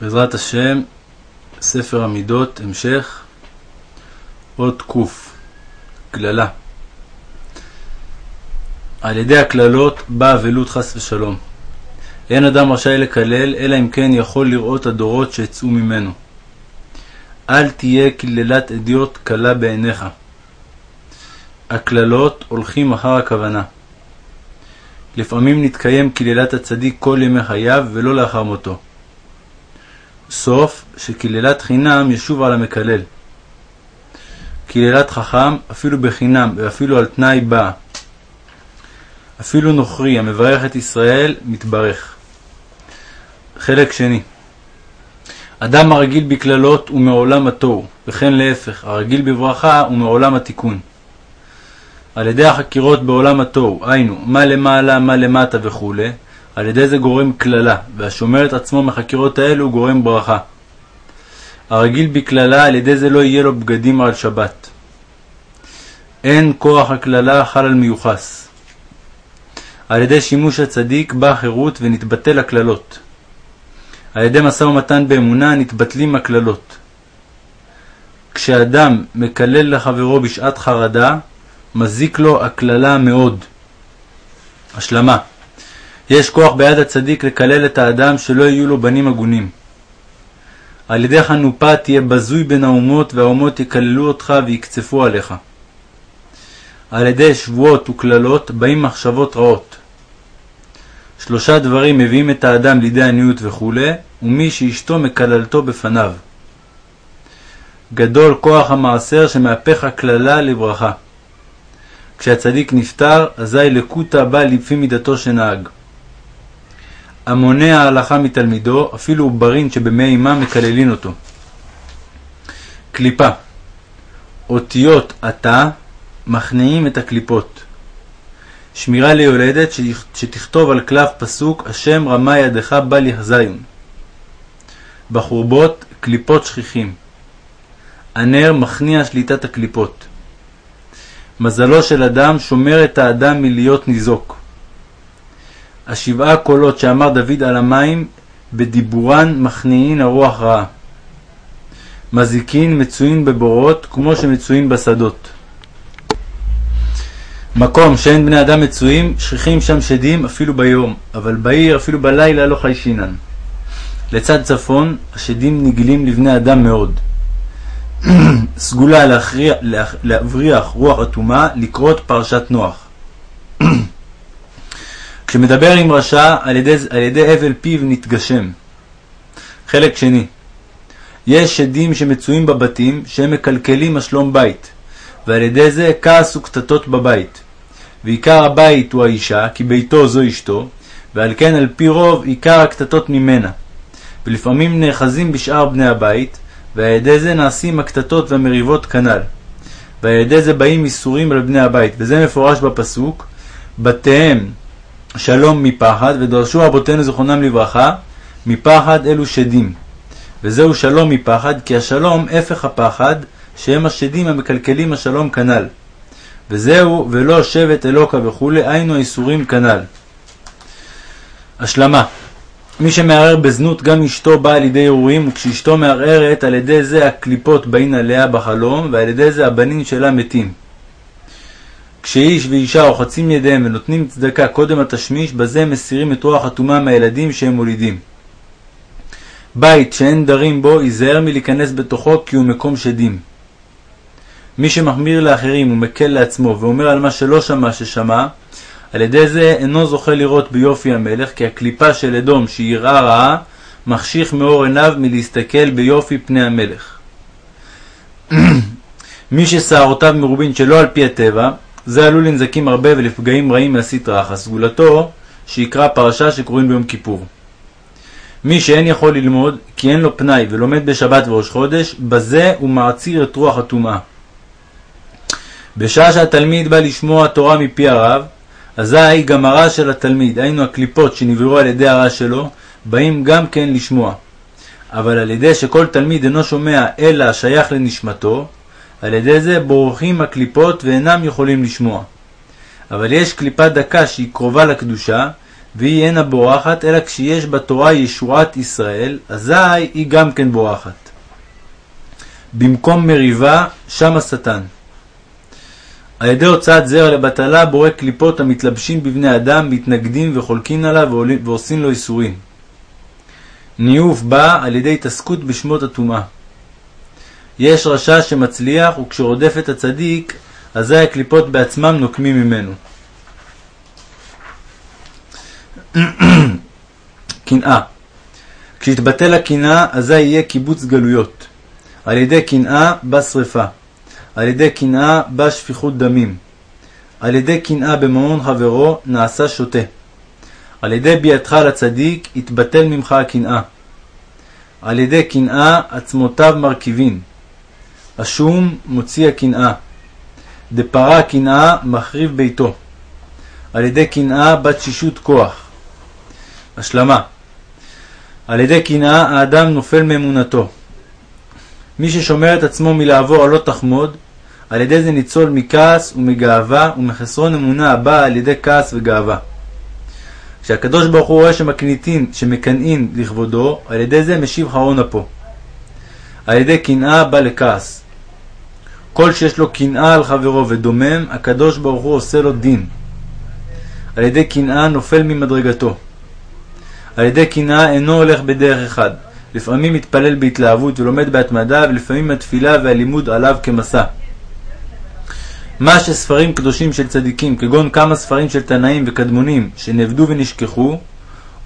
בעזרת השם, ספר המידות, המשך, אות ק, קללה. על ידי הקללות באה אבלות חס ושלום. אין אדם רשאי לקלל, אלא אם כן יכול לראות הדורות שיצאו ממנו. אל תהיה קללת אדיוט קלה בעיניך. הקללות הולכים אחר הכוונה. לפעמים נתקיים קללת הצדיק כל ימי חייו ולא לאחר מותו. סוף שקללת חינם ישוב על המקלל. קללת חכם אפילו בחינם ואפילו על תנאי באה. אפילו נוכרי המברך את ישראל מתברך. חלק שני אדם הרגיל בקללות הוא מעולם התוהו, וכן להפך, הרגיל בברכה הוא מעולם התיקון. על ידי החקירות בעולם התוהו, היינו, מה למעלה, מה למטה וכו', על ידי זה גורם קללה, והשומר את עצמו מחקירות האלו גורם ברכה. הרגיל בקללה, על ידי זה לא יהיה לו בגדים על שבת. אין כוח הקללה חל על מיוחס. על ידי שימוש הצדיק בא חירות ונתבטל הקללות. על ידי משא ומתן באמונה נתבטלים הקללות. כשאדם מקלל לחברו בשעת חרדה, מזיק לו הקללה מאוד. השלמה יש כוח ביד הצדיק לקלל את האדם שלא יהיו לו בנים הגונים. על ידי חנופה תהיה בזוי בין האומות, והאומות יקללו אותך ויקצפו עליך. על ידי שבועות וקללות באים מחשבות רעות. שלושה דברים מביאים את האדם לידי עניות וכו', ומי שאשתו מקללתו בפניו. גדול כוח המעשר שמהפך הקללה לברכה. כשהצדיק נפטר, אזי לקוטה בא לפי מידתו שנהג. המונע ההלכה מתלמידו, אפילו עוברין שבמי אמה מקללין אותו. קליפה אותיות עתה מכניעים את הקליפות. שמירה ליולדת שתכתוב על קלף פסוק השם רמה ידך בל יחזיון. בחורבות קליפות שכיחים. הנר מכניע שליטת הקליפות. מזלו של אדם שומר את האדם מלהיות ניזוק. השבעה קולות שאמר דוד על המים, בדיבורן מכניעין הרוח רעה. מזיקין מצויים בבורות, כמו שמצויים בשדות. מקום שאין בני אדם מצויים, שכיחים שם שדים אפילו ביום, אבל בעיר אפילו בלילה לא חיישינן. לצד צפון, השדים נגלים לבני אדם מאוד. סגולה להבריח רוח אטומה, לקרות פרשת נוח. כשמדבר עם רשע, על ידי, על ידי הבל פיו נתגשם. חלק שני יש שדים שמצויים בבתים שהם מקלקלים השלום בית, ועל ידי זה כעס וקטטות בבית. ועיקר הבית הוא האישה, כי ביתו זו אשתו, ועל כן על פי רוב עיקר הקטטות ממנה. ולפעמים נאחזים בשאר בני הבית, ועל ידי זה נעשים הקטטות והמריבות כנ"ל. ועל ידי זה באים איסורים על בני הבית, וזה מפורש בפסוק, בתיהם שלום מפחד, ודרשו רבותינו זכרונם לברכה, מפחד אלו שדים. וזהו שלום מפחד, כי השלום הפך הפחד, שהם השדים המקלקלים השלום כנ"ל. וזהו ולא שבט אלוקה וכולי, היינו האיסורים כנ"ל. השלמה מי שמערער בזנות גם אשתו באה לידי ערעורים, וכשאשתו מערערת על ידי זה הקליפות באים עליה בחלום, ועל ידי זה הבנים שלה מתים. כשאיש ואישה רוחצים ידיהם ונותנים צדקה קודם התשמיש, בזה הם מסירים את רוח הטומאה מהילדים שהם מולידים. בית שאין דרים בו, ייזהר מלהיכנס בתוכו כי הוא מקום שדים. מי שמחמיר לאחרים ומקל לעצמו ואומר על מה שלא שמע ששמע, על ידי זה אינו זוכה לראות ביופי המלך, כי הקליפה של אדום שיראה רעה, מחשיך מאור עיניו מלהסתכל ביופי פני המלך. מי ששערותיו מרובין שלא על פי הטבע, זה עלול לנזקים הרבה ולפגעים רעים מהסטרא אחא, סגולתו שיקרא פרשה שקוראים ביום כיפור. מי שאין יכול ללמוד, כי אין לו פנאי ולומד בשבת וראש חודש, בזה הוא מעציר את רוח הטומאה. בשעה שהתלמיד בא לשמוע תורה מפי הרב, אזי גם הרע של התלמיד, היינו הקליפות שנבראו על ידי הרע שלו, באים גם כן לשמוע. אבל על ידי שכל תלמיד אינו שומע אלא השייך לנשמתו, על ידי זה בורחים הקליפות ואינם יכולים לשמוע. אבל יש קליפה דקה שהיא קרובה לקדושה, והיא אינה בורחת, אלא כשיש בתורה ישועת ישראל, אזי היא גם כן בורחת. במקום מריבה, שם השטן. על ידי הוצאת זרע לבטלה בורא קליפות המתלבשים בבני אדם, מתנגדים וחולקים עליו ועושים לו איסורים. ניאוף בא על ידי התעסקות בשמות הטומאה. יש רשע שמצליח, וכשרודף את הצדיק, אזי הקליפות בעצמם נוקמים ממנו. קנאה כשיתבטל הקנאה, אזי יהיה קיבוץ גלויות. על ידי קנאה בא שרפה. על ידי קנאה בא שפיכות דמים. על ידי קנאה בממון חברו נעשה שוטה. על ידי ביאתך לצדיק יתבטל ממך הקנאה. על ידי קנאה עצמותיו מרכיבין. השום מוציא הקנאה. דפרה קנאה מחריב ביתו. על ידי קנאה בת שישות כוח. השלמה על ידי קנאה האדם נופל מאמונתו. מי ששומר את עצמו מלעבור על לא תחמוד, על ידי זה ניצול מכעס ומגאווה ומחסרון אמונה הבאה על ידי כעס וגאווה. כשהקדוש ברוך הוא רואה שמקניטין, שמקנאין לכבודו, על ידי זה משיב חרון אפו. על ידי קנאה בא לכעס. כל שיש לו קנאה על חברו ודומם, הקדוש ברוך הוא עושה לו דין. על ידי קנאה נופל ממדרגתו. על ידי קנאה אינו הולך בדרך אחד. לפעמים מתפלל בהתלהבות ולומד בהתמדה, ולפעמים התפילה והלימוד עליו כמסע. מה שספרים קדושים של צדיקים, כגון כמה ספרים של תנאים וקדמונים שנאבדו ונשכחו,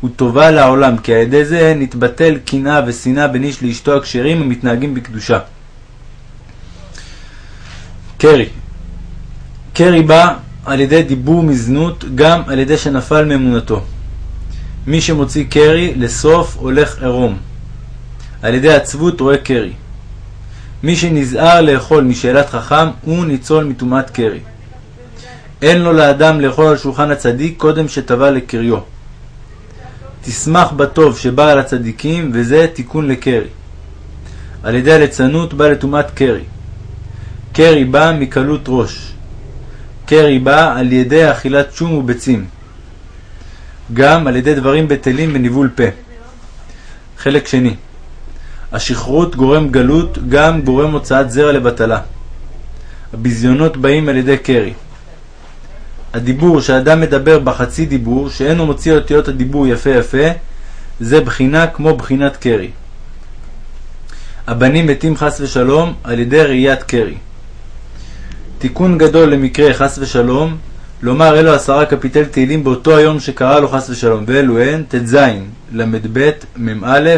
הוא טובה לעולם, כי על ידי זה נתבטל קנאה ושנאה בין איש לאשתו הכשרים המתנהגים בקדושה. קרי קרי בא על ידי דיבור מזנות, גם על ידי שנפל מאמונתו. מי שמוציא קרי, לסוף הולך עירום. על ידי עצבות רואה קרי. מי שנזהר לאכול משאלת חכם, הוא ניצול מטומאת קרי. אין לו לאדם לאכול על שולחן הצדיק קודם שטבע לקריו. תשמח בטוב שבא על הצדיקים, וזה תיקון לקרי. על ידי הליצנות בא לטומאת קרי. קרי בא מקלות ראש. קרי בא על ידי אכילת שום וביצים. גם על ידי דברים בטלים בניבול פה. חלק שני השכרות גורם גלות, גם גורם הוצאת זרע לבטלה. הביזיונות באים על ידי קרי. הדיבור שאדם מדבר בחצי דיבור, שאינו מוציא אותיות הדיבור יפה יפה, זה בחינה כמו בחינת קרי. הבנים מתים חס ושלום על ידי ראיית קרי. תיקון גדול למקרה חס ושלום, לומר אלו עשרה קפיטל תהילים באותו היום שקרה לו חס ושלום, ואלו הן ט"ז, ל"ב, מ"א,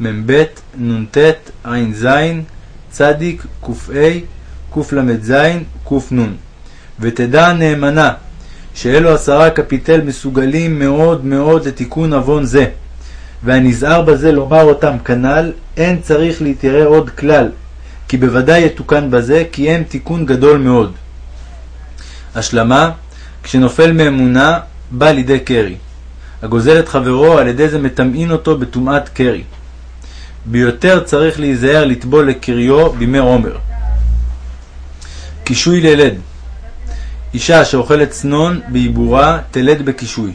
מ"ב, נ"ט, ע"ז, צדיק, ק"ה, קל"ז, ק"נ. ותדע נאמנה שאלו עשרה קפיטל מסוגלים מאוד מאוד לתיקון עוון זה. והנזהר בזה לומר אותם כנ"ל, אין צריך להתיירא עוד כלל, כי בוודאי יתוקן בזה, כי הם תיקון גדול מאוד. השלמה, כשנופל מאמונה, בא לידי קרי. הגוזל את חברו, על ידי זה מטמאין אותו בטומאת קרי. ביותר צריך להיזהר לטבול לקריו בימי עומר. קישוי ללד אישה שאוכלת צנון בעיבורה תלד בקישוי.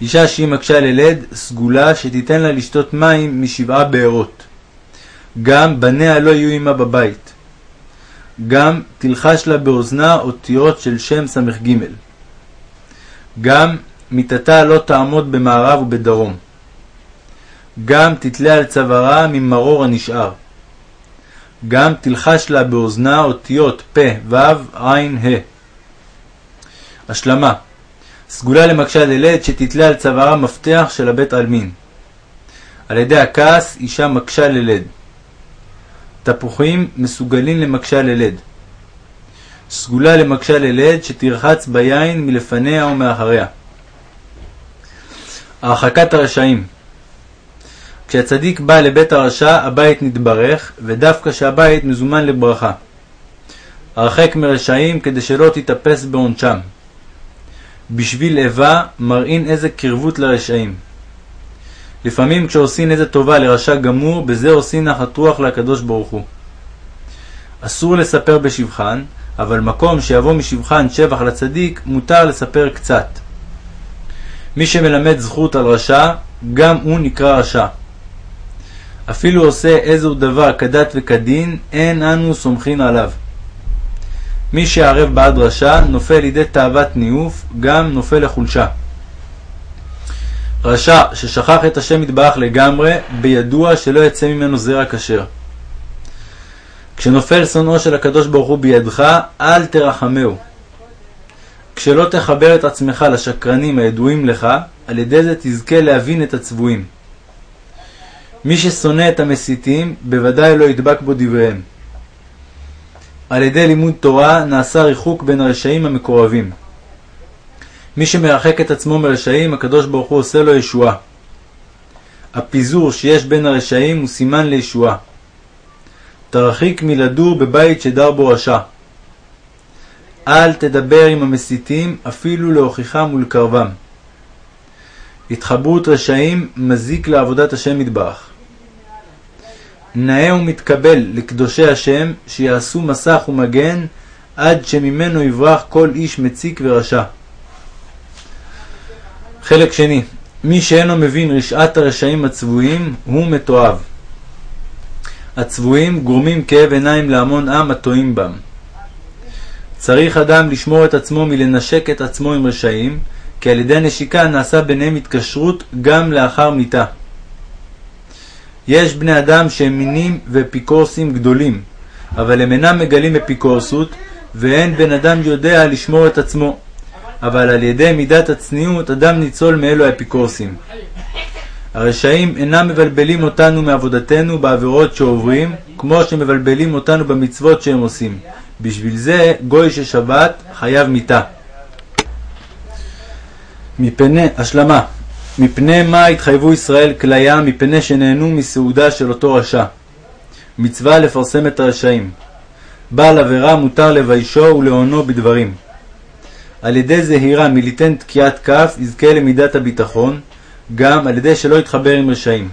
אישה שהיא מקשה ללד, סגולה שתיתן לה לשתות מים משבעה בארות. גם בניה לא יהיו עמה בבית. גם תלחש לה באוזנה אותיות של שם ס"ג. גם מיטתה לא תעמוד במערב ובדרום. גם תתלה על צווארה ממרור הנשאר. גם תלחש לה באוזנה אותיות פ, ו, ע, ה. השלמה סגולה למקשה ללד שתתלה על צווארה מפתח של הבית עלמין. על ידי הכעס אישה מקשה ללד. תפוחים מסוגלים למקשה ללד. סגולה למקשה ללד שתרחץ ביין מלפניה ומאחריה. הרחקת הרשעים כשהצדיק בא לבית הרשע, הבית נתברך, ודווקא שהבית מזומן לברכה. הרחק מרשעים כדי שלא תתאפס בעונשם. בשביל איבה מראים איזה קרבות לרשעים. לפעמים כשעושים איזה טובה לרשע גמור, בזה עושים נחת רוח לקדוש ברוך הוא. אסור לספר בשבחן, אבל מקום שיבוא משבחן שבח לצדיק, מותר לספר קצת. מי שמלמד זכות על רשע, גם הוא נקרא רשע. אפילו עושה איזהו דבר כדת וכדין, אין אנו סומכין עליו. מי שערב בעד רשע, נופל לידי תאוות ניאוף, גם נופל לחולשה. רשע ששכח את השם יתברך לגמרי, בידוע שלא יצא ממנו זרע כשר. כשנופל שונאו של הקדוש ברוך הוא בידך, אל תרחמהו. כשלא תחבר את עצמך לשקרנים הידועים לך, על ידי זה תזכה להבין את הצבועים. מי ששונא את המסיתים, בוודאי לא ידבק בו דבריהם. על ידי לימוד תורה נעשה ריחוק בין הרשעים המקורבים. מי שמרחק את עצמו מרשעים, הקדוש ברוך הוא עושה לו ישועה. הפיזור שיש בין הרשעים הוא סימן לישועה. תרחיק מלדור בבית שדר בו רשע. אל תדבר עם המסיתים אפילו להוכיחם ולקרבם. התחברות רשעים מזיק לעבודת השם יתברך. נאה ומתקבל לקדושי השם שיעשו מסך ומגן עד שממנו יברח כל איש מציק ורשע. חלק שני מי שאינו מבין רשעת הרשעים הצבועים הוא מתועב. הצבועים גורמים כאב עיניים להמון עם הטועים בם. צריך אדם לשמור את עצמו מלנשק את עצמו עם רשעים, כי על ידי נשיקה נעשה ביניהם התקשרות גם לאחר מיתה. יש בני אדם שהם מינים ואפיקורסים גדולים, אבל הם אינם מגלים אפיקורסות, ואין בן אדם יודע לשמור את עצמו. אבל על ידי מידת הצניעות אדם ניצול מאלו האפיקורסים. הרשעים אינם מבלבלים אותנו מעבודתנו בעבירות שעוברים, כמו שמבלבלים אותנו במצוות שהם עושים. בשביל זה גוי ששבת חייב מיתה. מפני, השלמה, מפני מה התחייבו ישראל כליה מפני שנהנו מסעודה של אותו רשע. מצווה לפרסם את הרשעים. בעל עבירה מותר לביישו ולעונו בדברים. על ידי זהירה מליתן תקיעת כף יזכה למידת הביטחון, גם על ידי שלא יתחבר עם רשעים.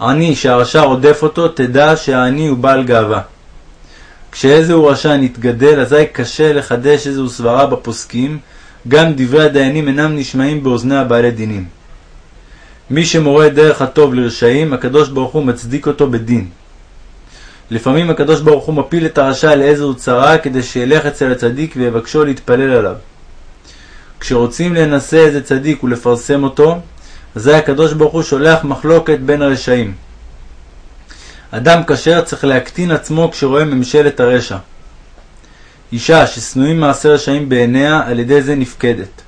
עני שהרשע רודף אותו, תדע שהעני הוא בעל גאווה. כשאיזהו רשע נתגדל, אזי קשה לחדש איזהו סברה בפוסקים, גם דברי הדיינים אינם נשמעים באוזני הבעלי דינים. מי שמורה דרך הטוב לרשעים, הקדוש ברוך הוא מצדיק אותו בדין. לפעמים הקדוש ברוך הוא מפיל את הרשע לאיזו צרה כדי שילך אצל הצדיק ויבקשו להתפלל עליו. כשרוצים להנסה איזה צדיק ולפרסם אותו, אזי הקדוש ברוך הוא שולח מחלוקת בין הרשעים. אדם כשר צריך להקטין עצמו כשרואה ממשלת הרשע. אישה ששנואים מעשה רשעים בעיניה, על ידי זה נפקדת.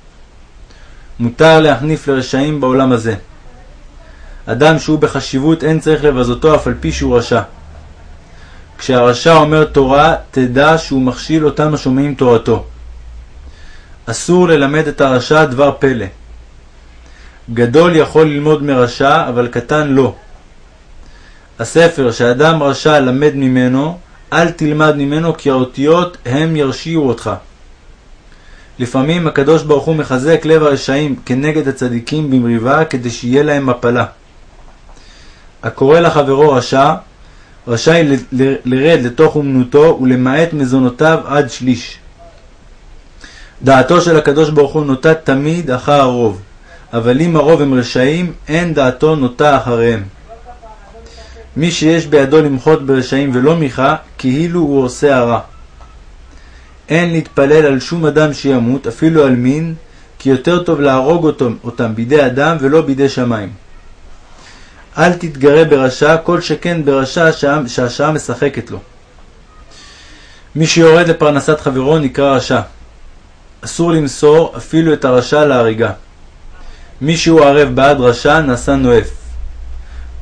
מותר להחניף לרשעים בעולם הזה. אדם שהוא בחשיבות אין צריך לבזותו אף על פי שהוא רשע. כשהרשע אומר תורה, תדע שהוא מכשיל אותם השומעים תורתו. אסור ללמד את הרשע דבר פלא. גדול יכול ללמוד מרשע, אבל קטן לא. הספר שאדם רשע למד ממנו, אל תלמד ממנו כי האותיות הם ירשיעו אותך. לפעמים הקדוש ברוך הוא מחזק לב הרשעים כנגד הצדיקים במריבה כדי שיהיה להם מפלה. הקורא לחברו רשע, רשאי לרד לתוך אומנותו ולמעט מזונותיו עד שליש. דעתו של הקדוש ברוך הוא נוטה תמיד אחר הרוב, אבל אם הרוב הם רשעים, אין דעתו נוטה אחריהם. מי שיש בידו למחות ברשעים ולא מיכה, כאילו הוא עושה הרע. אין להתפלל על שום אדם שימות, אפילו על מין, כי יותר טוב להרוג אותם, אותם בידי אדם ולא בידי שמיים. אל תתגרה ברשע, כל שכן ברשע שהשעה משחקת לו. מי שיורד לפרנסת חברו נקרא רשע. אסור למסור אפילו את הרשע להריגה. מי שהוא ערב בעד רשע נעשה נואף.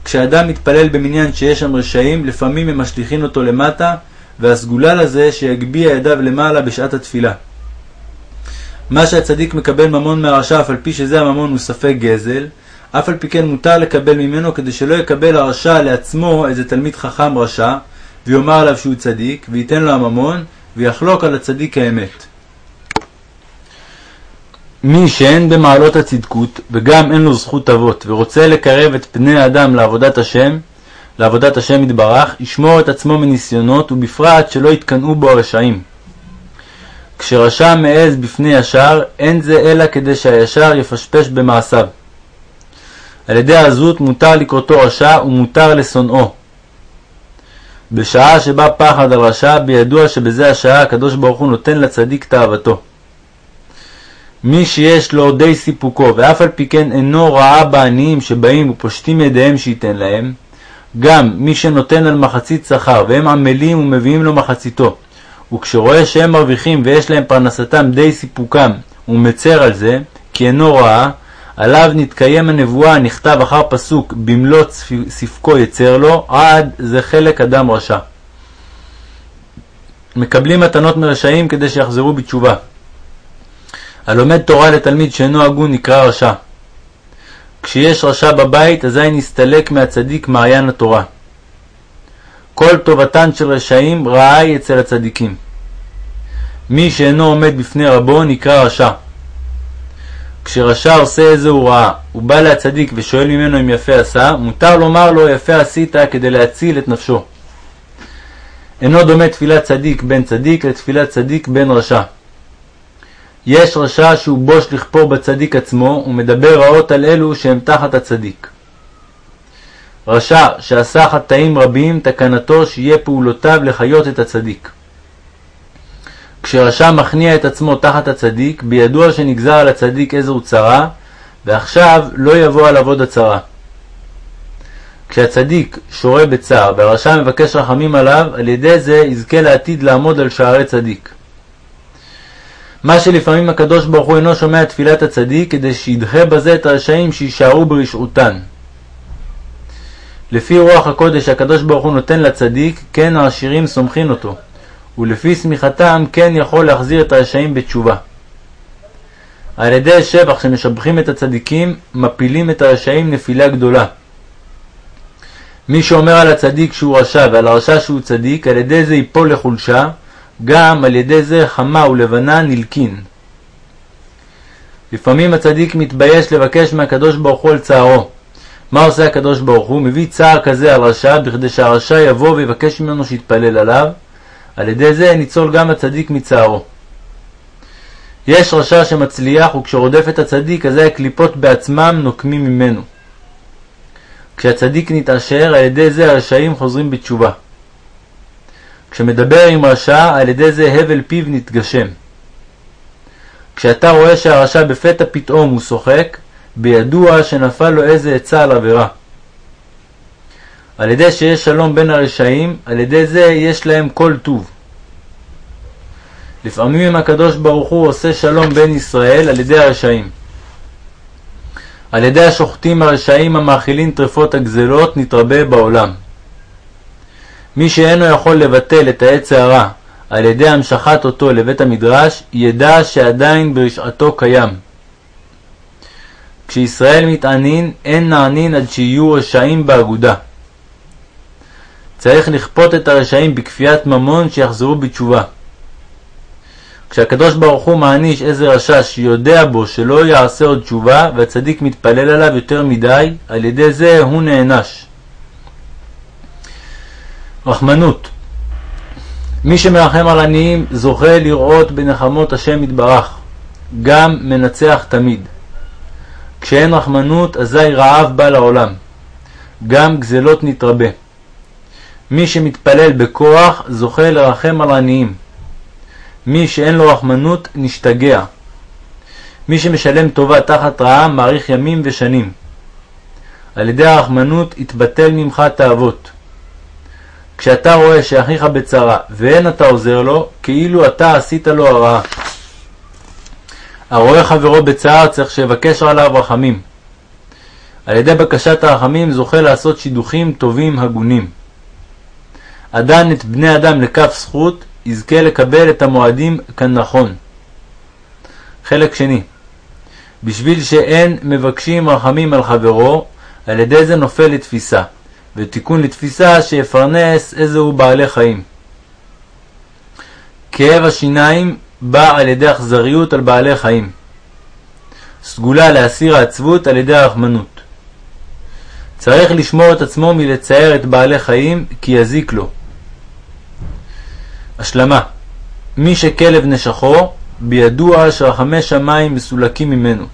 כשאדם מתפלל במניין שיש שם רשעים, לפעמים הם משליכין אותו למטה, והסגולה לזה שיגביה ידיו למעלה בשעת התפילה. מה שהצדיק מקבל ממון מהרשע, אף על פי שזה הממון הוא ספק גזל, אף על פי כן מותר לקבל ממנו כדי שלא יקבל הרשע לעצמו איזה תלמיד חכם רשע, ויאמר עליו שהוא צדיק, וייתן לו הממון, ויחלוק על הצדיק האמת. מי שאין במעלות הצדקות, וגם אין לו זכות אבות, ורוצה לקרב את פני האדם לעבודת השם, לעבודת השם יתברך, ישמור את עצמו מניסיונות, ובפרט שלא יתקנאו בו הרשעים. כשרשע מעז בפני ישר, אין זה אלא כדי שהישר יפשפש במעשיו. על ידי עזות מותר לקרותו רשע ומותר לשונאו. בשעה שבא פחד על רשע, בידוע שבזה השעה הקדוש ברוך הוא נותן לצדיק תאוותו. מי שיש לו די סיפוקו, ואף על פי כן אינו רעה בעניים שבאים ופושטים ידיהם שייתן להם, גם מי שנותן על מחצית שכר, והם עמלים ומביאים לו מחציתו, וכשרואה שהם מרוויחים ויש להם פרנסתם די סיפוקם, ומצר על זה, כי אינו רעה, עליו נתקיים הנבואה הנכתב אחר פסוק במלוא ספקו יצר לו, עד זה חלק אדם רשע. מקבלים מתנות מרשעים כדי שיחזרו בתשובה. הלומד תורה לתלמיד שאינו הגון נקרא רשע. כשיש רשע בבית, אזי נסתלק מהצדיק מעיין התורה. כל טובתן של רשעים רעה היא אצל הצדיקים. מי שאינו עומד בפני רבו נקרא רשע. כשרשע עושה איזה הוא רעה, הוא בא להצדיק ושואל ממנו אם יפה עשה, מותר לומר לו יפה עשית כדי להציל את נפשו. אינו דומה תפילת צדיק בן צדיק לתפילת צדיק בן רשע. יש רשע שהוא בוש לכפור בצדיק עצמו, ומדבר רעות על אלו שהם תחת הצדיק. רשע שעשה חטאים רבים, תקנתו שיהיה פעולותיו לחיות את הצדיק. כשרשע מכניע את עצמו תחת הצדיק, בידוע שנגזר על הצדיק איזו צרה, ועכשיו לא יבוא עליו עוד הצרה. כשהצדיק שורה בצער והרשע מבקש רחמים עליו, על ידי זה יזכה לעתיד לעמוד על שערי צדיק. מה שלפעמים הקדוש ברוך הוא אינו שומע תפילת הצדיק, כדי שידחה בזה את הרשעים שיישארו ברשעותן. לפי רוח הקודש שהקדוש ברוך הוא נותן לצדיק, כן העשירים סומכין אותו. ולפי שמיכתם כן יכול להחזיר את הרשעים בתשובה. על ידי שבח שמשבחים את הצדיקים, מפילים את הרשעים נפילה גדולה. מי שאומר על הצדיק שהוא רשע ועל הרשע שהוא צדיק, על ידי זה ייפול לחולשה, גם על ידי זה חמה ולבנה נלקין. לפעמים הצדיק מתבייש לבקש מהקדוש ברוך הוא על צערו. מה עושה הקדוש ברוך הוא? מביא צער כזה על רשע, בכדי שהרשע יבוא ויבקש ממנו שיתפלל עליו, על ידי זה ניצול גם הצדיק מצערו. יש רשע שמצליח, וכשרודף את הצדיק, אזי הקליפות בעצמם נוקמים ממנו. כשהצדיק נתעשר, על ידי זה הרשעים חוזרים בתשובה. כשמדבר עם רשע, על ידי זה הבל פיו נתגשם. כשאתה רואה שהרשע בפתע פתאום הוא שוחק, בידוע שנפל לו איזה עצה על עבירה. על ידי שיש שלום בין הרשעים, על ידי זה יש להם כל טוב. לפעמים הקדוש ברוך הוא עושה שלום בין ישראל על ידי הרשעים. על ידי השוחטים הרשעים המאכילים טרפות הגזלות נתרבה בעולם. מי שאינו יכול לבטל את העץ הרע על ידי המשכת אותו לבית המדרש, ידע שעדיין ברשעתו קיים. כשישראל מתענין, אין נענין עד שיהיו רשעים באגודה. צריך לכפות את הרשעים בכפיית ממון שיחזרו בתשובה. כשהקדוש ברוך הוא מעניש איזה רשע שיודע בו שלא יעשה עוד תשובה, והצדיק מתפלל עליו יותר מדי, על ידי זה הוא נענש. רחמנות מי שמרחם על עניים זוכה לראות בנחמות השם יתברך, גם מנצח תמיד. כשאין רחמנות, אזי רעב בא לעולם, גם גזלות נתרבה. מי שמתפלל בכוח, זוכה לרחם על עניים. מי שאין לו רחמנות, נשתגע. מי שמשלם טובה תחת רעה, מאריך ימים ושנים. על ידי הרחמנות יתבטל ממך תאוות. כשאתה רואה שאחיך בצרה ואין אתה עוזר לו, כאילו אתה עשית לו הרעה. הרואה חברו בצער צריך שיבקש עליו רחמים. על ידי בקשת הרחמים זוכה לעשות שידוכים טובים הגונים. הדן את בני אדם לכף זכות, יזכה לקבל את המועדים כנכון. חלק שני בשביל שאין מבקשים רחמים על חברו, על ידי זה נופל לתפיסה. ותיקון לתפיסה שיפרנס איזהו בעלי חיים. כאב השיניים בא על ידי אכזריות על בעלי חיים. סגולה להסיר העצבות על ידי הרחמנות. צריך לשמור את עצמו מלצייר את בעלי חיים כי יזיק לו. השלמה מי שכלב נשכו, בידוע שרחמי שמיים מסולקים ממנו.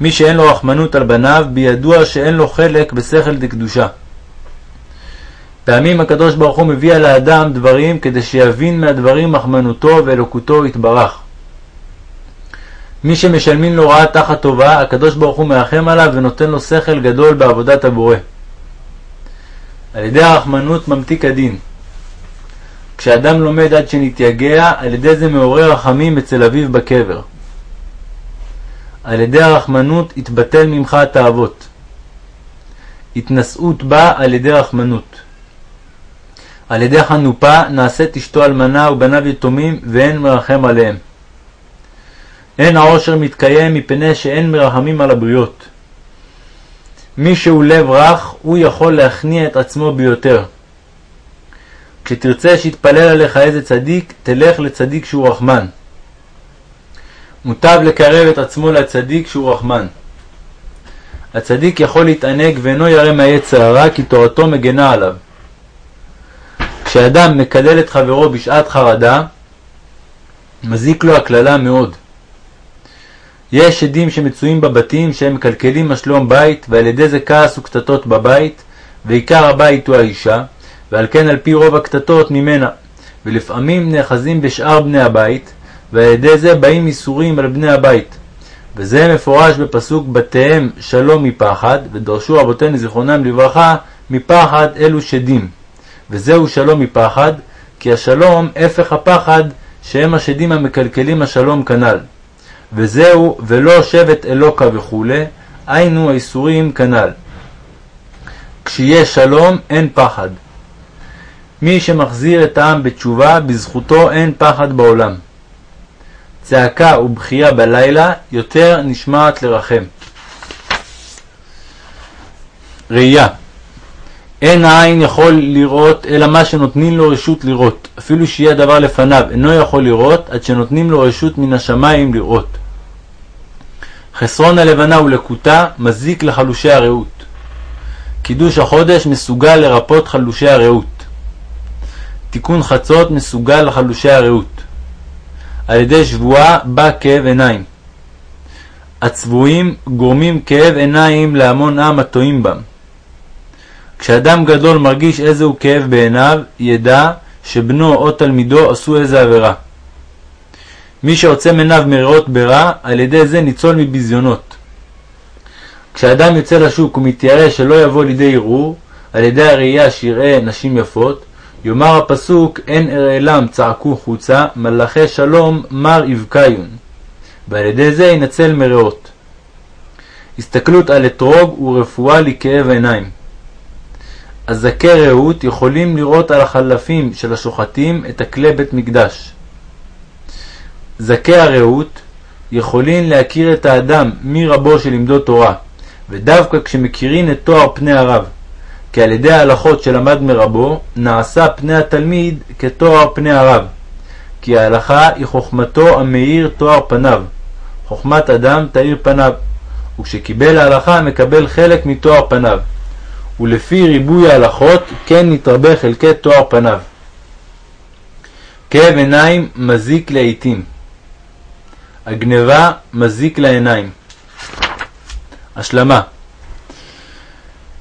מי שאין לו רחמנות על בניו, בידוע שאין לו חלק בשכל דקדושה. פעמים הקדוש ברוך הוא מביא על האדם דברים כדי שיבין מהדברים רחמנותו ואלוקותו יתברך. מי שמשלמים לו רעה תחת טובה, הקדוש ברוך הוא מרחם עליו ונותן לו שכל גדול בעבודת הבורא. על ידי הרחמנות ממתיק הדין. כשאדם לומד עד שנתייגע, על ידי זה מעורר רחמים אצל אביו בקבר. על ידי הרחמנות יתבטל ממך התאוות. התנשאות באה על ידי רחמנות. על ידי חנופה נעשית אשתו אלמנה ובניו יתומים ואין מרחם עליהם. אין העושר מתקיים מפני שאין מרחמים על הבריות. מי שהוא לב רך, הוא יכול להכניע את עצמו ביותר. כשתרצה שיתפלל עליך איזה צדיק, תלך לצדיק שהוא רחמן. מוטב לקרב את עצמו לצדיק שהוא רחמן. הצדיק יכול להתענג ואינו ירא מהיצר הרע, כי תורתו מגנה עליו. כשאדם מקלל את חברו בשעת חרדה, מזיק לו הקללה מאוד. יש עדים שמצויים בבתים שהם מקלקלים השלום בית, ועל ידי זה כעס וקטטות בבית, ועיקר הבית הוא האישה, ועל כן על פי רוב הקטטות ממנה, ולפעמים נאחזים בשאר בני הבית, ועל ידי זה באים איסורים על בני הבית. וזה מפורש בפסוק בתיהם שלום מפחד, ודרשו רבותינו זיכרונם לברכה מפחד אלו שדים. וזהו שלום מפחד, כי השלום הפך הפחד שהם השדים המקלקלים השלום כנ"ל. וזהו ולא שבט אלוקה וכו', היינו האיסורים כנ"ל. כשיש שלום אין פחד. מי שמחזיר את העם בתשובה, בזכותו אין פחד בעולם. צעקה ובכייה בלילה יותר נשמעת לרחם. ראייה אין העין יכול לראות אלא מה שנותנים לו רשות לראות, אפילו שיהיה הדבר לפניו, אינו יכול לראות עד שנותנים לו רשות מן השמיים לראות. חסרון הלבנה ולקוטה מזיק לחלושי הרעות. קידוש החודש מסוגל לרפות חלושי הרעות. תיקון חצות מסוגל לחלושי הרעות. על ידי שבועה בא כאב עיניים. הצבועים גורמים כאב עיניים להמון עם הטועים בם. כשאדם גדול מרגיש איזהו כאב בעיניו, ידע שבנו או תלמידו עשו איזה עבירה. מי שעוצם עיניו מרעות ברע, על ידי זה ניצול מביזיונות. כשאדם יוצא לשוק ומתיירא שלא יבוא לידי ערעור, על ידי הראייה שיראה נשים יפות, יאמר הפסוק אין אראלם צעקו חוצה, מלאכי שלום מר יבקיון, ועל ידי זה ינצל מרעות. הסתכלות על אתרוג ורפואה לכאב עיניים. הזכי רעות יכולים לראות על החלפים של השוחטים את הכלי בית מקדש. זכי הרעות יכולים להכיר את האדם מרבו שלמדו תורה, ודווקא כשמכירים את תואר פני הרב, כי על ידי ההלכות שלמד מרבו, נעשה פני התלמיד כתואר פני הרב, כי ההלכה היא חוכמתו המאיר תואר פניו, חוכמת אדם תאיר פניו, וכשקיבל ההלכה מקבל חלק מתואר פניו. ולפי ריבוי ההלכות כן נתרבה חלקי תואר פניו. כאב עיניים מזיק לעתים. הגניבה מזיק לעיניים. השלמה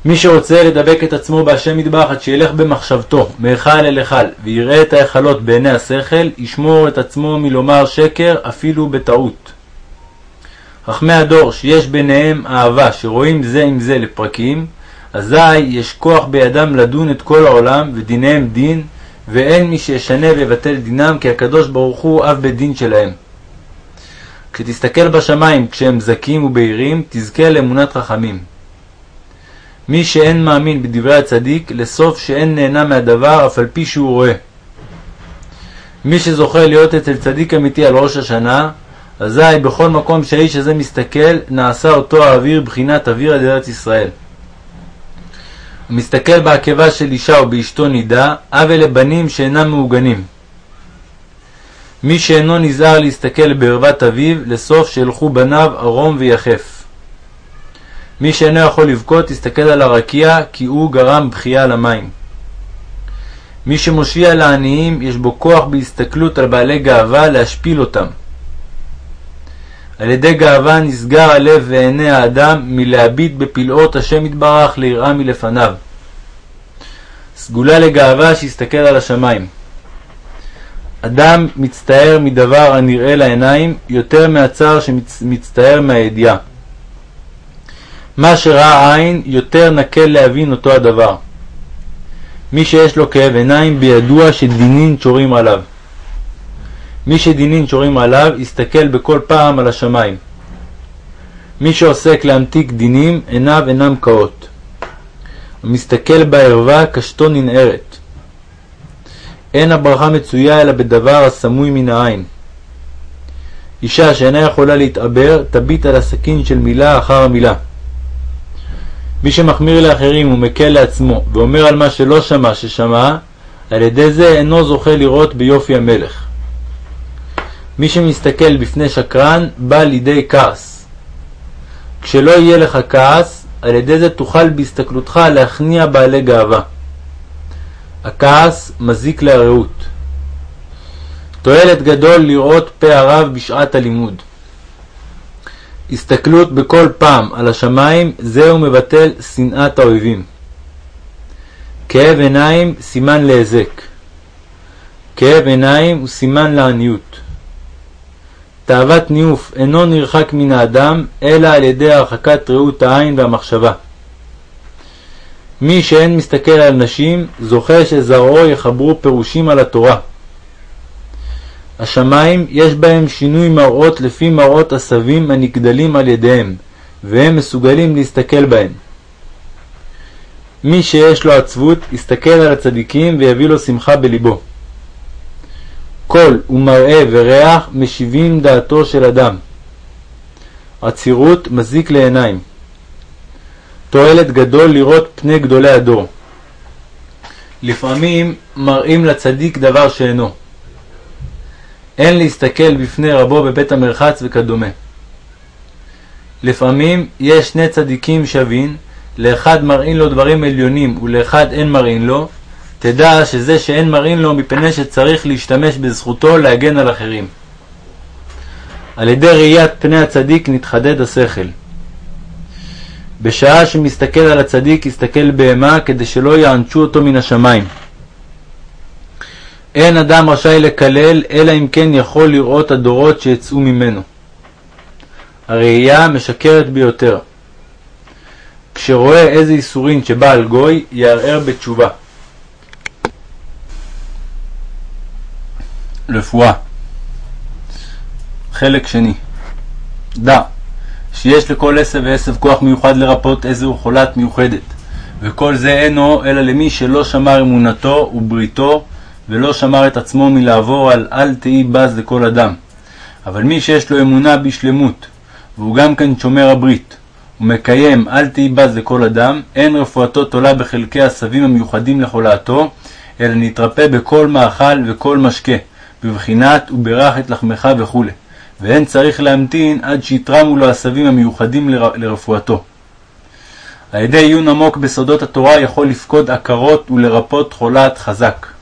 מי שרוצה לדבק את עצמו בהשם מטבח עד שילך במחשבתו מהיכל אל היכל ויראה את ההיכלות בעיני השכל, ישמור את עצמו מלומר שקר אפילו בטעות. חכמי הדור שיש ביניהם אהבה שרואים זה עם זה לפרקים, אזי יש כוח בידם לדון את כל העולם, ודיניהם דין, ואין מי שישנה ויבטל דינם, כי הקדוש ברוך הוא אב בית דין שלהם. כשתסתכל בשמיים כשהם זכים ובהירים, תזכה לאמונת חכמים. מי שאין מאמין בדברי הצדיק, לסוף שאין נהנה מהדבר, אף על פי שהוא רואה. מי שזוכה להיות אצל צדיק אמיתי על ראש השנה, אזי בכל מקום שהאיש הזה מסתכל, נעשה אותו האוויר בחינת אוויר עד ארץ ישראל. המסתכל בעקבה של אישה או באשתו נידה, אבה לבנים שאינם מעוגנים. מי שאינו נזהר להסתכל בערוות אביו, לסוף שילכו בניו ערום ויחף. מי שאינו יכול לבכות, יסתכל על הרקיע, כי הוא גרם בכייה למים. מי שמושיע לעניים, יש בו כוח בהסתכלות על בעלי גאווה להשפיל אותם. על ידי גאווה נסגר הלב ועיני האדם מלהביט בפלאות השם יתברך ליראה מלפניו. סגולה לגאווה שיסתכל על השמיים. אדם מצטער מדבר הנראה לעיניים יותר מהצער שמצטער מהידיעה. מה שראה עין יותר נקל להבין אותו הדבר. מי שיש לו כאב עיניים בידוע שדינין שורים עליו. מי שדינין שורים עליו, יסתכל בכל פעם על השמיים. מי שעוסק להמתיק דינים, עיניו אינם קאות. המסתכל בערווה, קשתו ננערת. אין הברכה מצויה אלא בדבר הסמוי מן העין. אישה שאינה יכולה להתעבר, תביט על הסכין של מילה אחר המילה. מי שמחמיר לאחרים ומקל לעצמו, ואומר על מה שלא שמע ששמע, על ידי זה אינו זוכה לראות ביופי המלך. מי שמסתכל בפני שקרן, בא לידי כעס. כשלא יהיה לך כעס, על ידי זה תוכל בהסתכלותך להכניע בעלי גאווה. הכעס מזיק לרעות. תועלת גדול לראות פה הרב בשעת הלימוד. הסתכלות בכל פעם על השמיים, זהו מבטל שנאת האויבים. כאב עיניים, סימן להיזק. כאב עיניים הוא סימן לעניות. תאוות ניאוף אינו נרחק מן האדם, אלא על ידי הרחקת ראות העין והמחשבה. מי שאין מסתכל על נשים, זוכה שזרעו יחברו פירושים על התורה. השמיים יש בהם שינוי מראות לפי מראות עשבים הנגדלים על ידיהם, והם מסוגלים להסתכל בהם. מי שיש לו עצבות, יסתכל על הצדיקים ויביא לו שמחה בלבו. קול ומראה וריח משיבים דעתו של אדם. עצירות מזיק לעיניים. תועלת גדול לראות פני גדולי הדור. לפעמים מראים לצדיק דבר שאינו. אין להסתכל בפני רבו בבית המרחץ וכדומה. לפעמים יש שני צדיקים שווים, לאחד מראים לו דברים עליונים ולאחד אין מראים לו, תדע שזה שאין מראים לו מפני שצריך להשתמש בזכותו להגן על אחרים. על ידי ראיית פני הצדיק נתחדד השכל. בשעה שמסתכל על הצדיק, יסתכל בהמה כדי שלא יענשו אותו מן השמיים. אין אדם רשאי לקלל, אלא אם כן יכול לראות הדורות שיצאו ממנו. הראייה משקרת ביותר. כשרואה איזה איסורין שבא על גוי, יערער בתשובה. רפואה חלק שני דע שיש לכל עשב ועשב כוח מיוחד לרפות איזו חולת מיוחדת וכל זה אינו אלא למי שלא שמר אמונתו ובריתו ולא שמר את עצמו מלעבור על אל תהי בז לכל אדם. אבל מי שיש לו אמונה בשלמות, והוא גם כן שומר הברית, ומקיים אל תהי בז לכל אדם, אין רפואתו תולה בחלקי עשבים המיוחדים לחולתו, אלא נתרפא בכל מאכל וכל משקה, בבחינת וברך את לחמך וכו', ואין צריך להמתין עד שיתרמו לו עשבים המיוחדים לרפואתו. על ידי עיון עמוק בסודות התורה יכול לפקוד עקרות ולרפות חולת חזק.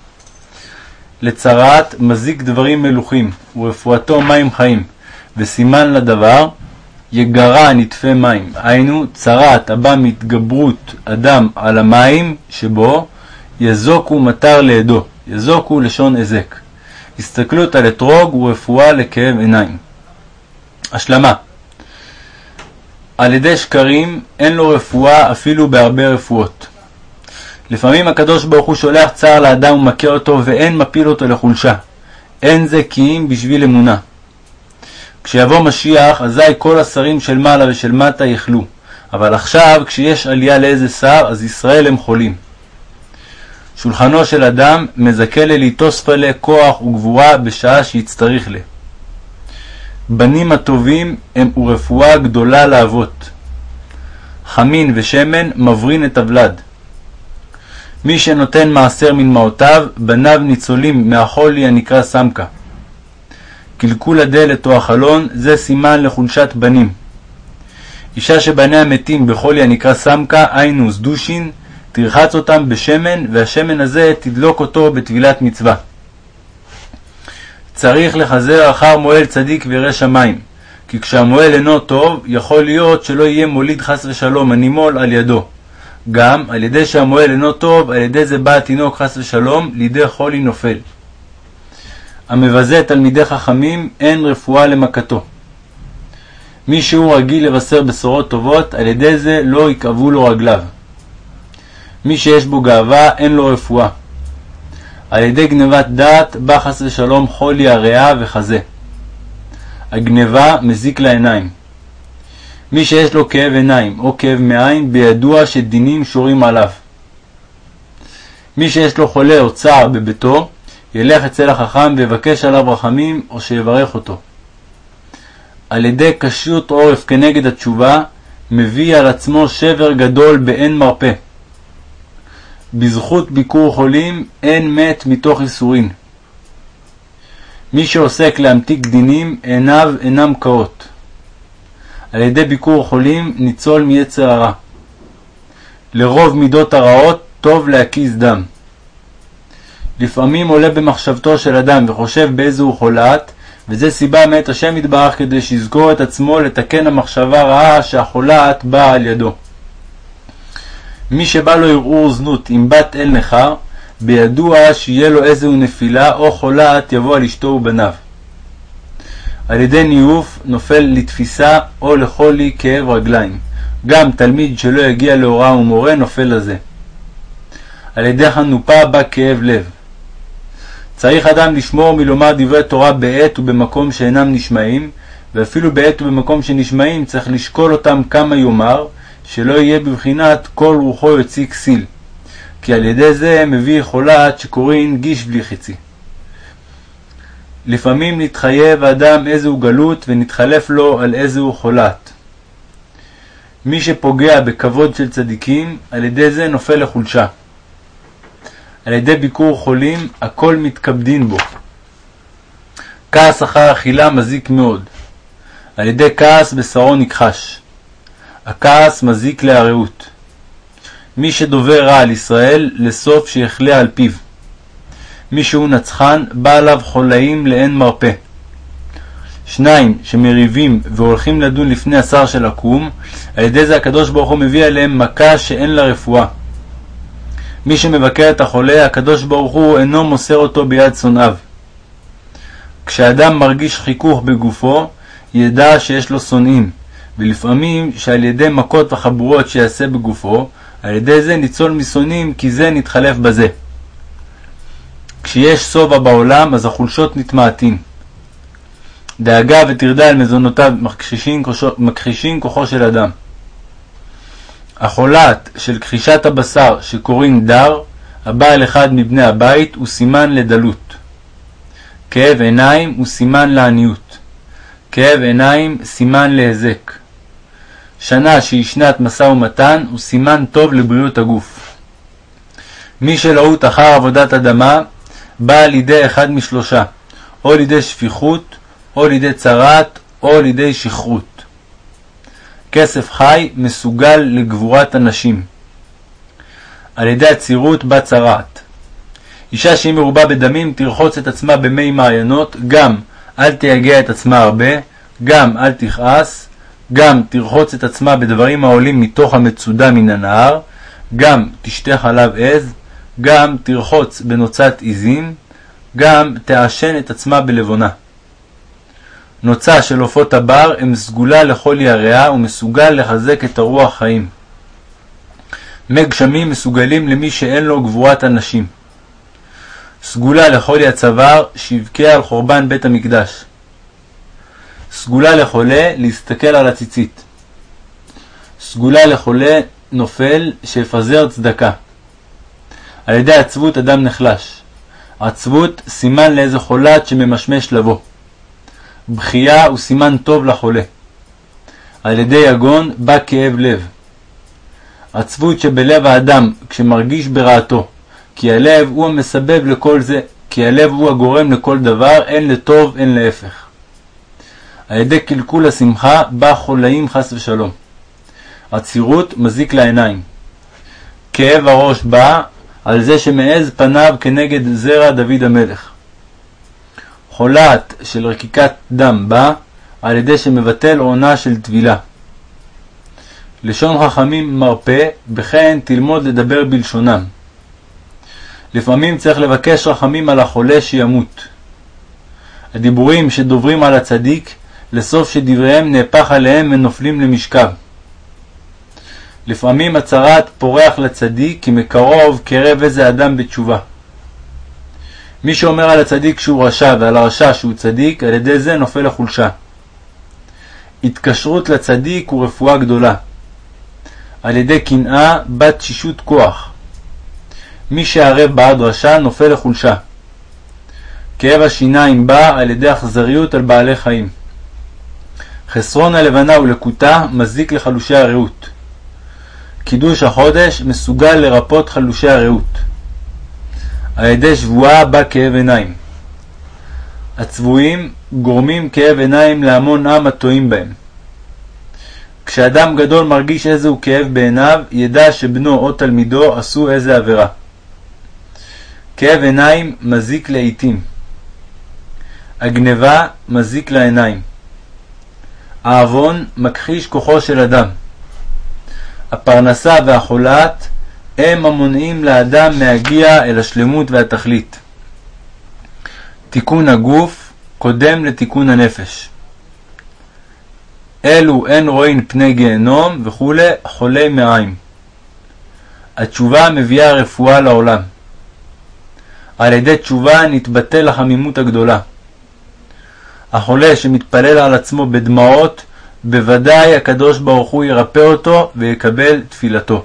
לצרעת מזיק דברים מלוכים, ורפואתו מים חיים, וסימן לדבר יגרה נטפי מים, היינו צרעת הבא מהתגברות אדם על המים שבו יזוקו מטר לידו, יזוקו לשון היזק. הסתכלות על אתרוג ורפואה לכאב עיניים. השלמה על ידי שקרים אין לו רפואה אפילו בהרבה רפואות. לפעמים הקדוש ברוך הוא שולח צער לאדם ומכה אותו ואין מפיל אותו לחולשה. אין זה כי אם בשביל אמונה. כשיבוא משיח, אזי כל השרים של מעלה ושל מטה יחלו. אבל עכשיו, כשיש עלייה לאיזה שר, אז ישראל הם חולים. שולחנו של אדם מזכה לליטוס פלא כוח וגבורה בשעה שיצטריך לה. בנים הטובים הם ורפואה גדולה לאבות. חמין ושמן מברין את הוולד. מי שנותן מעשר מנמעותיו, בניו ניצולים מהחולי הנקרא סמקה. קלקול הדלת או החלון, זה סימן לחולשת בנים. אישה שבניה מתים בחולי הנקרא סמקה, היינו זדושין, תרחץ אותם בשמן, והשמן הזה תדלוק אותו בטבילת מצווה. צריך לחזר אחר מועל צדיק וירא שמיים, כי כשהמועל אינו טוב, יכול להיות שלא יהיה מוליד חס ושלום הנימול על ידו. גם, על ידי שהמועל אינו טוב, על ידי זה בא התינוק חס ושלום לידי חולי נופל. המבזה תלמידי חכמים, אין רפואה למכתו. מי שהוא רגיל לבשר בשורות טובות, על ידי זה לא יכאבו לו רגליו. מי שיש בו גאווה, אין לו רפואה. על ידי גנבת דעת בא חס ושלום חולי הריאה וחזה. הגנבה מזיק לעיניים. מי שיש לו כאב עיניים או כאב מעיים, בידוע שדינים שורים עליו. מי שיש לו חולה או צער בביתו, ילך אצל החכם ויבקש עליו רחמים, או שיברך אותו. על ידי קשיות עורף כנגד התשובה, מביא על עצמו שבר גדול באין מרפא. בזכות ביקור חולים אין מת מתוך ייסורין. מי שעוסק להמתיק דינים, עיניו אינם קאות. על ידי ביקור חולים ניצול מיצר הרע. לרוב מידות הרעות טוב להקיז דם. לפעמים עולה במחשבתו של אדם וחושב באיזה הוא חולת, וזה סיבה מאת השם יתברך כדי שיזכור את עצמו לתקן המחשבה רעה שהחולת באה על ידו. מי שבא לו ערעור זנות עם בת אל נכר, בידוע שיהיה לו איזהו נפילה או חולת יבוא על אשתו ובניו. על ידי ניאוף נופל לתפיסה או לחולי כאב רגליים. גם תלמיד שלא יגיע להוראה ומורה נופל לזה. על ידי חנופה בא כאב לב. צריך אדם לשמור מלומר דברי תורה בעת ובמקום שאינם נשמעים, ואפילו בעת ובמקום שנשמעים צריך לשקול אותם כמה יאמר, שלא יהיה בבחינת כל רוחו יוציא כסיל, כי על ידי זה מביא חולת שקוראים גיש בלי חצי. לפעמים נתחייב האדם איזהו גלות ונתחלף לו על איזהו חולת. מי שפוגע בכבוד של צדיקים, על ידי זה נופל לחולשה. על ידי ביקור חולים, הכל מתכבדין בו. כעס אחר אכילה מזיק מאוד. על ידי כעס בשרו נכחש. הכעס מזיק להרעות. מי שדובר רע על ישראל, לסוף שיחלה על פיו. מי שהוא נצחן, בא עליו חולאים לאין מרפא. שניים שמריבים והולכים לדון לפני השר של עקום, על ידי זה הקדוש ברוך הוא מביא עליהם מכה שאין לה רפואה. מי שמבקר את החולה, הקדוש ברוך הוא אינו מוסר אותו ביד שונאיו. כשאדם מרגיש חיכוך בגופו, ידע שיש לו שונאים, ולפעמים שעל ידי מכות וחבורות שיעשה בגופו, על ידי זה ניצול משונאים, כי זה נתחלף בזה. כשיש שובע בעולם, אז החולשות נתמעטים. דאגה וטרדה על מזונותיו מכחישים כוחו של אדם. החולת של כחישת הבשר שקוראים דר, הבעל אחד מבני הבית, הוא סימן לדלות. כאב עיניים הוא סימן לעניות. כאב עיניים סימן להזק. שנה שהיא שנת משא ומתן הוא סימן טוב לבריאות הגוף. מי שלהוט אחר עבודת אדמה בא לידי אחד משלושה, או לידי שפיכות, או לידי צרת, או לידי שכרות. כסף חי מסוגל לגבורת הנשים. על ידי עצירות בה צרעת. אישה שהיא מרובה בדמים תרחוץ את עצמה במי מעיינות, גם אל תייגע את עצמה הרבה, גם אל תכעס, גם תרחוץ את עצמה בדברים העולים מתוך המצודה מן הנהר, גם תשתה חלב עז, גם תרחוץ בנוצת עזים, גם תעשן את עצמה בלבונה. נוצה של עופות הבר הם סגולה לכל יריה ומסוגל לחזק את הרוח חיים. מי גשמים מסוגלים למי שאין לו גבורת הנשים. סגולה לחולי הצוואר שיבכה על חורבן בית המקדש. סגולה לחולה להסתכל על הציצית. סגולה לחולה נופל שיפזר צדקה. על ידי עצבות אדם נחלש. עצבות סימן לאיזה חולת שממשמש לבוא. בכייה הוא סימן טוב לחולה. על ידי יגון בא כאב לב. עצבות שבלב האדם כשמרגיש ברעתו, כי הלב הוא המסבב לכל זה, כי הלב הוא הגורם לכל דבר, הן לטוב הן להפך. על ידי קלקול השמחה בא חולאים חס ושלום. עצירות מזיק לעיניים. כאב הראש בא על זה שמעז פניו כנגד זרע דוד המלך. חולת של רקיקת דם בא על ידי שמבטל עונה של טבילה. לשון חכמים מרפא, בכן תלמוד לדבר בלשונם. לפעמים צריך לבקש רחמים על החולה שימות. הדיבורים שדוברים על הצדיק, לסוף שדבריהם נהפך עליהם ונופלים למשכב. לפעמים הצהרת פורח לצדיק כי מקרוב קרב איזה אדם בתשובה. מי שאומר על הצדיק שהוא רשע ועל הרשע שהוא צדיק, על ידי זה נופל לחולשה. התקשרות לצדיק הוא רפואה גדולה. על ידי קנאה בת תשישות כוח. מי שערב בעד רשע נופל לחולשה. כאב השיניים בא על ידי אכזריות על בעלי חיים. חסרון הלבנה ולקוטה מזיק לחלושי הרעות. קידוש החודש מסוגל לרפות חלושי הרעות. על ידי שבועה בא כאב עיניים. הצבועים גורמים כאב עיניים להמון עם הטועים בהם. כשאדם גדול מרגיש איזהו כאב בעיניו, ידע שבנו או תלמידו עשו איזה עבירה. כאב עיניים מזיק לעתים. הגניבה מזיק לעיניים. העוון מכחיש כוחו של אדם. הפרנסה והחולת הם המונעים לאדם להגיע אל השלמות והתכלית. תיקון הגוף קודם לתיקון הנפש. אלו אין רואים פני גיהנום וכו' חולי מעיים. התשובה מביאה רפואה לעולם. על ידי תשובה נתבטל החמימות הגדולה. החולה שמתפלל על עצמו בדמעות, בוודאי הקדוש ברוך הוא ירפא אותו ויקבל תפילתו.